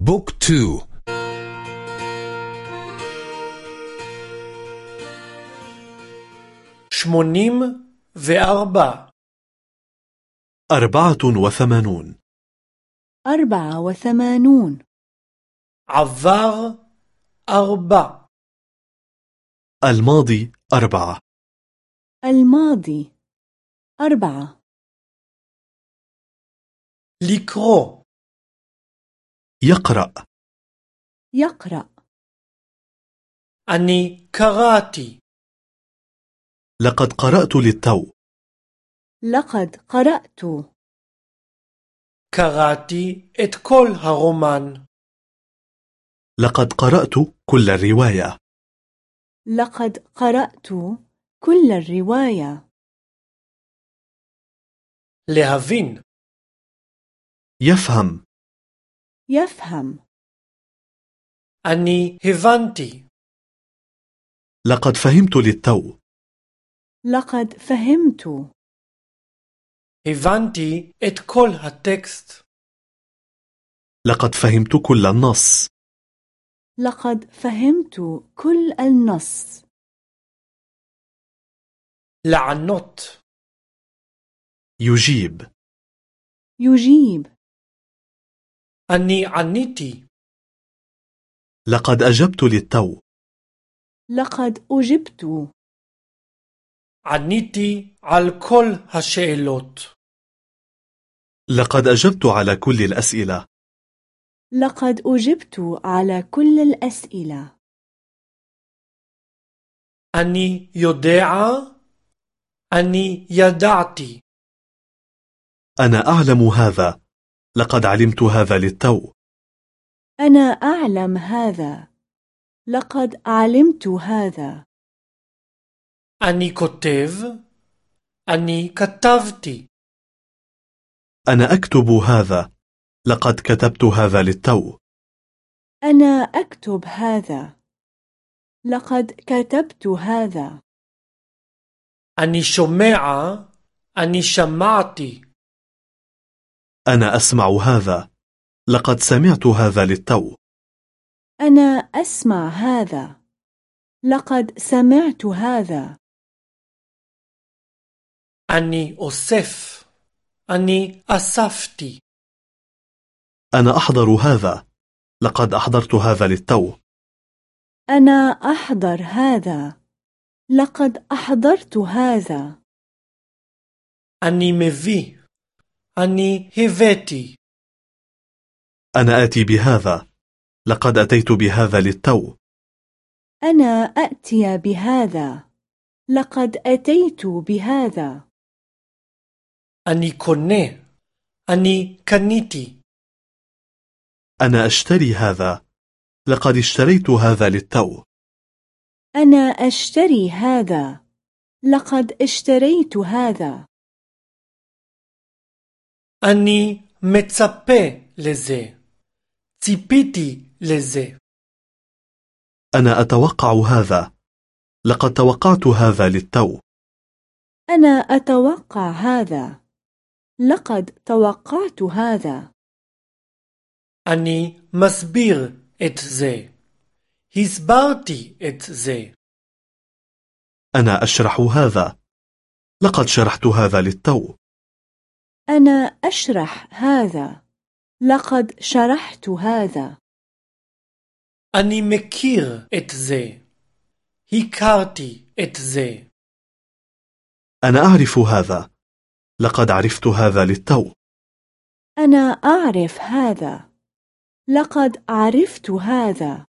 book two שמונים וארבע أربعة وثمانون. أربعة وثمانون. עבר ארבע الماضي أربعة. الماضي أربعة. ليكرو يقرأ يقرأ אני קראתי لقد قرأت للتو لقد قرأت קראתי את כל הרומן لقد قرأت كل الرواية لقد قرأت كل الرواية להבין يفهم يفهم אני הבנתי لقد فهمت للتو لقد فهمت הבנתי את כל הטקסט لقد فهمت كل النص لقد فهمت كل النص לענות يجيب يجيب أني عنيتي لقد أجبت للتو. لقد أجبت. عنيتي على كل هالشيلوت لقد أجبت على كل الأسئلة. لقد أجبت على كل الأسئلة. أني يدعى أني يدعتي أنا أعلم هذا. لقد علمت هذا للتو. أنا أعلم هذا. لقد علمت هذا. أني كتب أني كتبت أنا أكتب هذا. لقد كتبت هذا للتو. أنا أكتب هذا. لقد كتبت هذا. أني شمع أني شمعتي. أنا أسمع هذا. لقد سمعت هذا للتو. أنا أسمع هذا. لقد سمعت هذا. أني أصف أني أسفت. أنا أحضر هذا. لقد أحضرت هذا للتو. أنا أحضر هذا. لقد أحضرت هذا. أني مفيه أني هيفيتي. أنا آتي بهذا. لقد أتيت بهذا للتو. أنا أأتي بهذا. لقد أتيت بهذا. أني كني أني كنيتي. أنا أشتري هذا. لقد اشتريت هذا للتو. أنا أشتري هذا. لقد اشتريت هذا. אני מצפה לזה ציפיתי לזה أنا أتوقع هذا لقد توقعت هذا للتو أنا أتوقع هذا لقد توقعت هذا אני מסביר את זה הסברתי את זה أنا أشرح هذا لقد شرحت هذا للتو أنا أشرح هذا لقد شرحت هذا אני מכיר את זה הכרתי את זה أنا أعرف هذا لقد عرفت هذا للتو أنا أعرف هذا لقد عرفت هذا